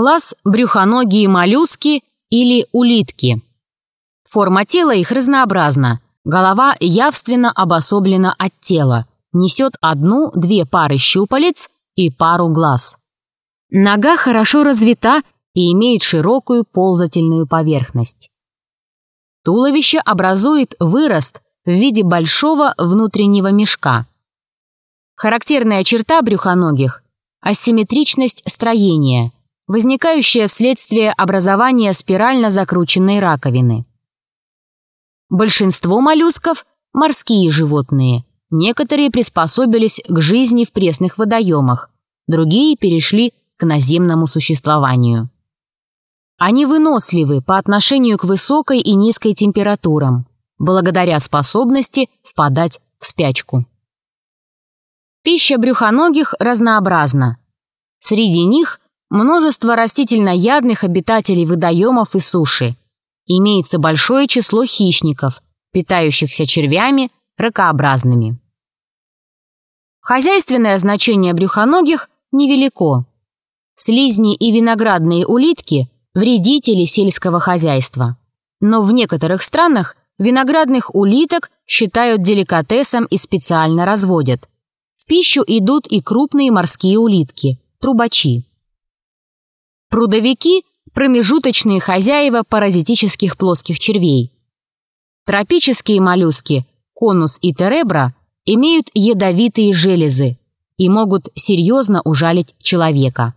Класс брюхоногие моллюски или улитки. Форма тела их разнообразна. Голова явственно обособлена от тела, несет одну-две пары щупалец и пару глаз. Нога хорошо развита и имеет широкую ползательную поверхность. Туловище образует вырост в виде большого внутреннего мешка. Характерная черта брюхоногих – асимметричность строения, возникающая вследствие образования спирально закрученной раковины. Большинство моллюсков – морские животные. Некоторые приспособились к жизни в пресных водоемах, другие перешли к наземному существованию. Они выносливы по отношению к высокой и низкой температурам, благодаря способности впадать в спячку. Пища брюхоногих разнообразна. Среди них множество растительноядных обитателей водоемов и суши. Имеется большое число хищников, питающихся червями, ракообразными. Хозяйственное значение брюхоногих невелико. Слизни и виноградные улитки – вредители сельского хозяйства. Но в некоторых странах виноградных улиток считают деликатесом и специально разводят. В пищу идут и крупные морские улитки – трубачи. Прудовики – промежуточные хозяева паразитических плоских червей. Тропические моллюски – конус и теребра – имеют ядовитые железы и могут серьезно ужалить человека.